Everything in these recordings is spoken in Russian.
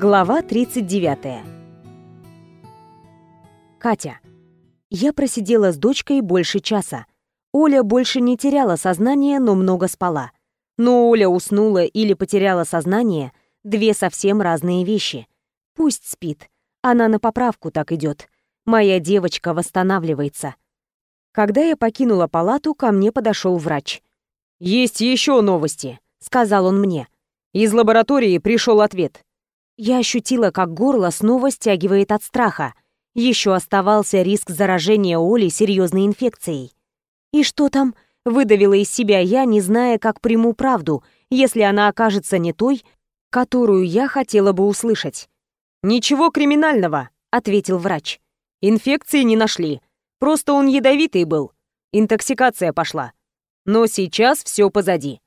Глава 39. Катя. Я просидела с дочкой больше часа. Оля больше не теряла сознание, но много спала. Но Оля уснула или потеряла сознание — две совсем разные вещи. Пусть спит. Она на поправку так идет. Моя девочка восстанавливается. Когда я покинула палату, ко мне подошел врач. «Есть еще новости», — сказал он мне. «Из лаборатории пришел ответ. Я ощутила, как горло снова стягивает от страха. Еще оставался риск заражения Оли серьезной инфекцией. «И что там?» — выдавила из себя я, не зная, как приму правду, если она окажется не той, которую я хотела бы услышать. «Ничего криминального», — ответил врач. «Инфекции не нашли. Просто он ядовитый был. Интоксикация пошла. Но сейчас все позади».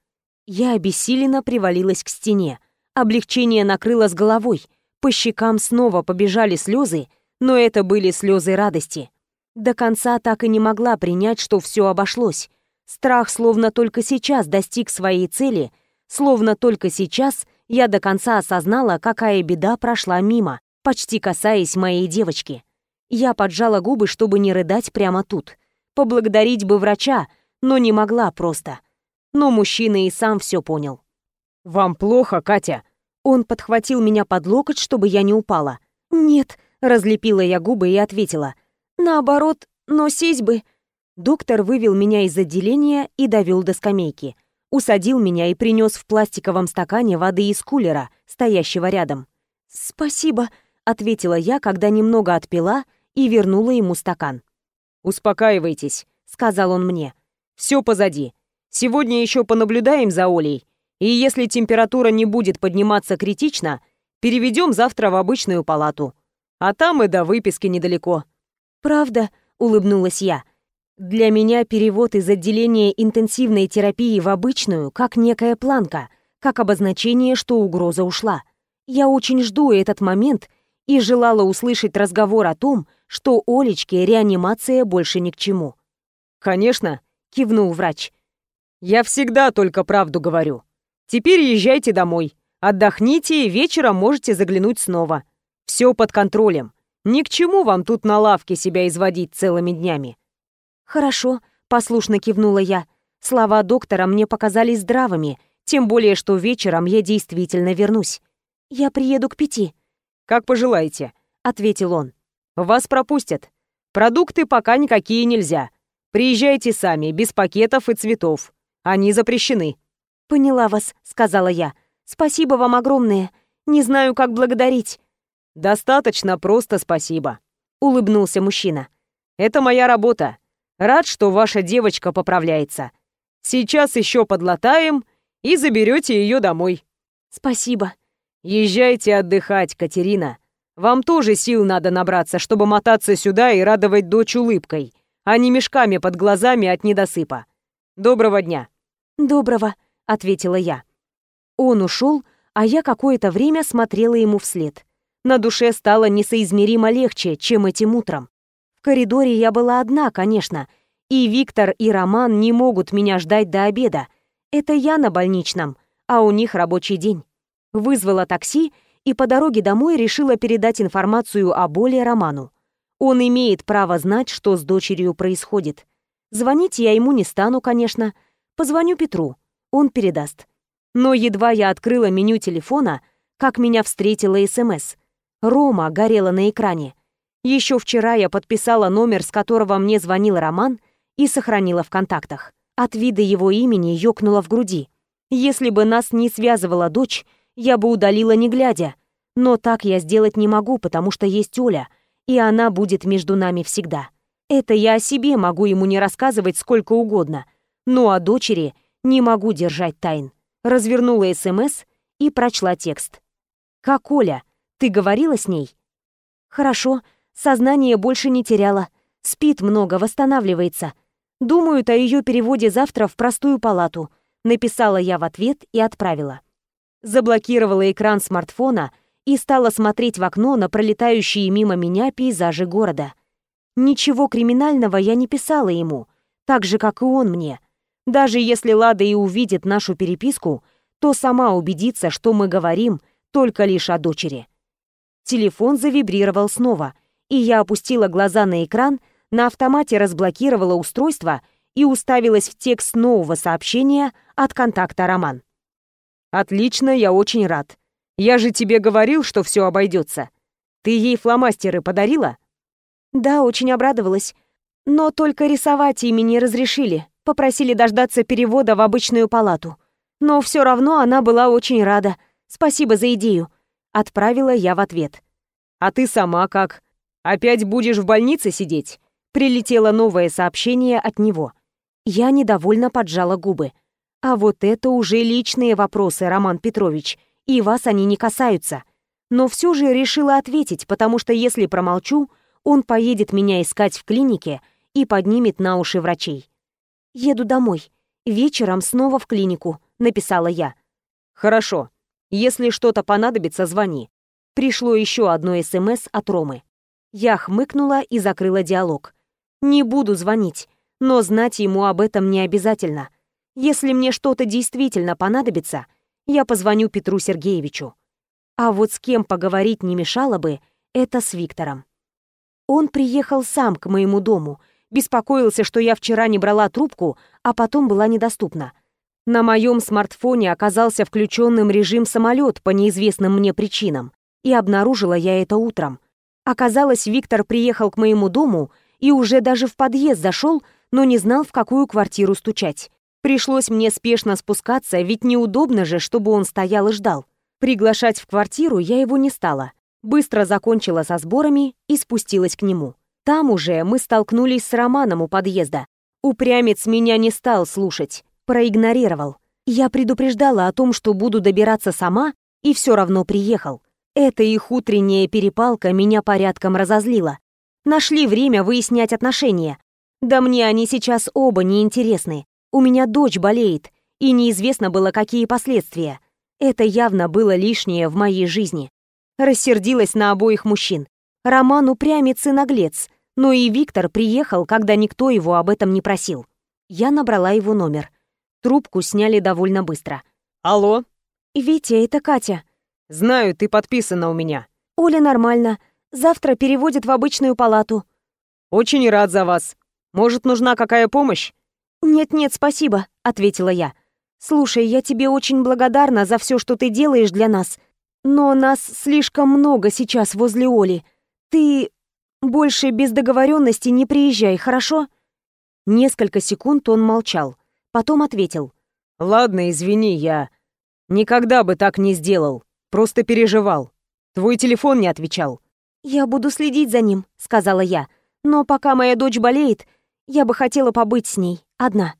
Я обессиленно привалилась к стене. Облегчение накрыло с головой. По щекам снова побежали слезы, но это были слезы радости. До конца так и не могла принять, что все обошлось. Страх словно только сейчас достиг своей цели, словно только сейчас я до конца осознала, какая беда прошла мимо, почти касаясь моей девочки. Я поджала губы, чтобы не рыдать прямо тут. Поблагодарить бы врача, но не могла просто. Но мужчина и сам все понял. «Вам плохо, Катя?» Он подхватил меня под локоть, чтобы я не упала. «Нет», — разлепила я губы и ответила. «Наоборот, но сесть бы». Доктор вывел меня из отделения и довел до скамейки. Усадил меня и принес в пластиковом стакане воды из кулера, стоящего рядом. «Спасибо», — ответила я, когда немного отпила и вернула ему стакан. «Успокаивайтесь», — сказал он мне. «Все позади. Сегодня еще понаблюдаем за Олей, и если температура не будет подниматься критично, переведем завтра в обычную палату. А там и до выписки недалеко». «Правда?» — улыбнулась я. «Для меня перевод из отделения интенсивной терапии в обычную как некая планка, как обозначение, что угроза ушла. Я очень жду этот момент и желала услышать разговор о том, что Олечке реанимация больше ни к чему». «Конечно», — кивнул врач. «Я всегда только правду говорю. Теперь езжайте домой. Отдохните и вечером можете заглянуть снова. Все под контролем. Ни к чему вам тут на лавке себя изводить целыми днями». «Хорошо», — послушно кивнула я. Слова доктора мне показались здравыми, тем более, что вечером я действительно вернусь. «Я приеду к пяти». «Как пожелаете», — ответил он. «Вас пропустят. Продукты пока никакие нельзя. Приезжайте сами, без пакетов и цветов. Они запрещены». «Поняла вас», — сказала я. «Спасибо вам огромное. Не знаю, как благодарить». «Достаточно просто спасибо», — улыбнулся мужчина. «Это моя работа. Рад, что ваша девочка поправляется. Сейчас еще подлатаем и заберете ее домой». «Спасибо». «Езжайте отдыхать, Катерина. Вам тоже сил надо набраться, чтобы мотаться сюда и радовать дочь улыбкой, а не мешками под глазами от недосыпа. Доброго дня». «Доброго», — ответила я. Он ушел, а я какое-то время смотрела ему вслед. На душе стало несоизмеримо легче, чем этим утром. В коридоре я была одна, конечно, и Виктор и Роман не могут меня ждать до обеда. Это я на больничном, а у них рабочий день. Вызвала такси и по дороге домой решила передать информацию о боли Роману. Он имеет право знать, что с дочерью происходит. Звонить я ему не стану, конечно. Позвоню Петру он передаст. Но едва я открыла меню телефона, как меня встретила СМС. Рома горела на экране. Еще вчера я подписала номер, с которого мне звонил Роман, и сохранила в контактах. От вида его имени ёкнуло в груди. Если бы нас не связывала дочь, я бы удалила не глядя. Но так я сделать не могу, потому что есть Оля, и она будет между нами всегда. Это я о себе могу ему не рассказывать сколько угодно. Но о дочери не могу держать тайн. Развернула СМС и прочла текст. «Как Оля? Ты говорила с ней?» «Хорошо. Сознание больше не теряла. Спит много, восстанавливается. Думают о ее переводе завтра в простую палату», написала я в ответ и отправила. Заблокировала экран смартфона и стала смотреть в окно на пролетающие мимо меня пейзажи города. Ничего криминального я не писала ему, так же, как и он мне. Даже если Лада и увидит нашу переписку, то сама убедится, что мы говорим только лишь о дочери. Телефон завибрировал снова, и я опустила глаза на экран, на автомате разблокировала устройство и уставилась в текст нового сообщения от контакта Роман. «Отлично, я очень рад. Я же тебе говорил, что все обойдется. Ты ей фломастеры подарила?» «Да, очень обрадовалась. Но только рисовать ими не разрешили. Попросили дождаться перевода в обычную палату. Но все равно она была очень рада. Спасибо за идею. Отправила я в ответ. А ты сама как? Опять будешь в больнице сидеть? Прилетело новое сообщение от него. Я недовольно поджала губы. А вот это уже личные вопросы, Роман Петрович, и вас они не касаются. Но все же решила ответить, потому что если промолчу, он поедет меня искать в клинике и поднимет на уши врачей. Еду домой. Вечером снова в клинику написала я. Хорошо. Если что-то понадобится, звони. Пришло еще одно СМС от Ромы. Я хмыкнула и закрыла диалог. Не буду звонить, но знать ему об этом не обязательно. Если мне что-то действительно понадобится, я позвоню Петру Сергеевичу. А вот с кем поговорить не мешало бы, это с Виктором. Он приехал сам к моему дому, беспокоился, что я вчера не брала трубку, а потом была недоступна. На моем смартфоне оказался включенным режим самолет по неизвестным мне причинам, и обнаружила я это утром. Оказалось, Виктор приехал к моему дому и уже даже в подъезд зашел, но не знал, в какую квартиру стучать. Пришлось мне спешно спускаться, ведь неудобно же, чтобы он стоял и ждал. Приглашать в квартиру я его не стала. Быстро закончила со сборами и спустилась к нему. Там уже мы столкнулись с Романом у подъезда. Упрямец меня не стал слушать проигнорировал. Я предупреждала о том, что буду добираться сама, и все равно приехал. Эта их утренняя перепалка меня порядком разозлила. Нашли время выяснять отношения. Да мне они сейчас оба не интересны. У меня дочь болеет, и неизвестно было, какие последствия. Это явно было лишнее в моей жизни. Рассердилась на обоих мужчин. Роман упрямец и наглец, но и Виктор приехал, когда никто его об этом не просил. Я набрала его номер. Трубку сняли довольно быстро. «Алло?» «Витя, это Катя». «Знаю, ты подписана у меня». «Оля нормально. Завтра переводят в обычную палату». «Очень рад за вас. Может, нужна какая помощь?» «Нет-нет, спасибо», — ответила я. «Слушай, я тебе очень благодарна за все, что ты делаешь для нас. Но нас слишком много сейчас возле Оли. Ты больше без договоренности не приезжай, хорошо?» Несколько секунд он молчал. Потом ответил. «Ладно, извини, я никогда бы так не сделал. Просто переживал. Твой телефон не отвечал». «Я буду следить за ним», — сказала я. «Но пока моя дочь болеет, я бы хотела побыть с ней, одна».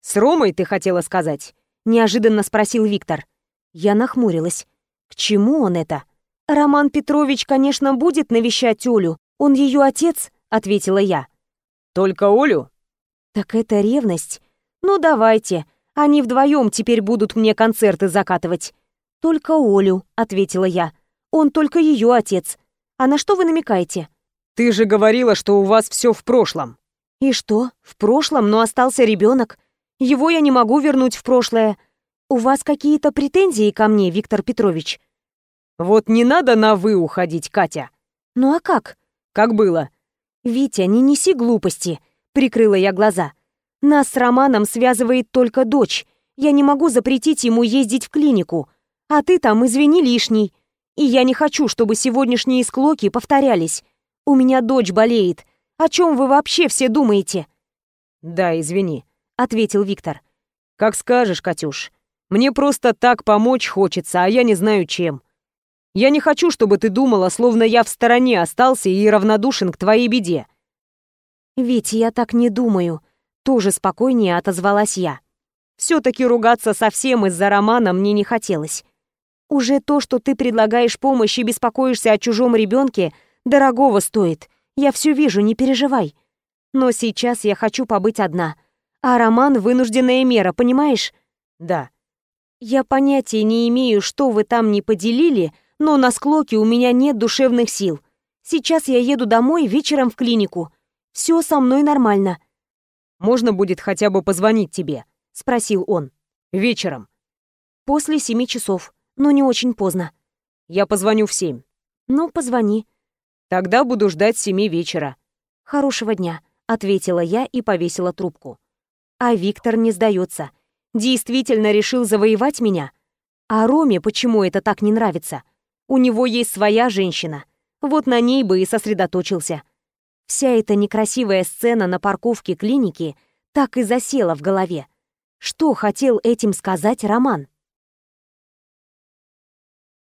«С Ромой ты хотела сказать?» — неожиданно спросил Виктор. Я нахмурилась. «К чему он это?» «Роман Петрович, конечно, будет навещать Олю. Он ее отец», — ответила я. «Только Олю?» «Так это ревность. «Ну давайте, они вдвоем теперь будут мне концерты закатывать». «Только Олю», — ответила я. «Он только ее отец. А на что вы намекаете?» «Ты же говорила, что у вас все в прошлом». «И что? В прошлом, но остался ребенок. Его я не могу вернуть в прошлое. У вас какие-то претензии ко мне, Виктор Петрович?» «Вот не надо на «вы» уходить, Катя». «Ну а как?» «Как было?» «Витя, не неси глупости», — прикрыла я глаза. Нас с Романом связывает только дочь. Я не могу запретить ему ездить в клинику. А ты там, извини, лишний. И я не хочу, чтобы сегодняшние склоки повторялись. У меня дочь болеет. О чем вы вообще все думаете?» «Да, извини», — ответил Виктор. «Как скажешь, Катюш. Мне просто так помочь хочется, а я не знаю чем. Я не хочу, чтобы ты думала, словно я в стороне остался и равнодушен к твоей беде». «Ведь я так не думаю», тоже спокойнее отозвалась я. Все-таки ругаться совсем из-за романа мне не хотелось. Уже то, что ты предлагаешь помощь и беспокоишься о чужом ребенке, дорогого стоит. Я все вижу, не переживай. Но сейчас я хочу побыть одна. А роман — вынужденная мера, понимаешь? Да. Я понятия не имею, что вы там не поделили, но на склоке у меня нет душевных сил. Сейчас я еду домой, вечером в клинику. Все со мной нормально. Можно будет хотя бы позвонить тебе?» — спросил он. «Вечером». «После семи часов, но не очень поздно». «Я позвоню в семь. Ну, позвони. Тогда буду ждать семи вечера. Хорошего дня, ответила я и повесила трубку. А Виктор не сдается. Действительно решил завоевать меня? А Роме почему это так не нравится? У него есть своя женщина. Вот на ней бы и сосредоточился. Вся эта некрасивая сцена на парковке клиники так и засела в голове. Что хотел этим сказать Роман?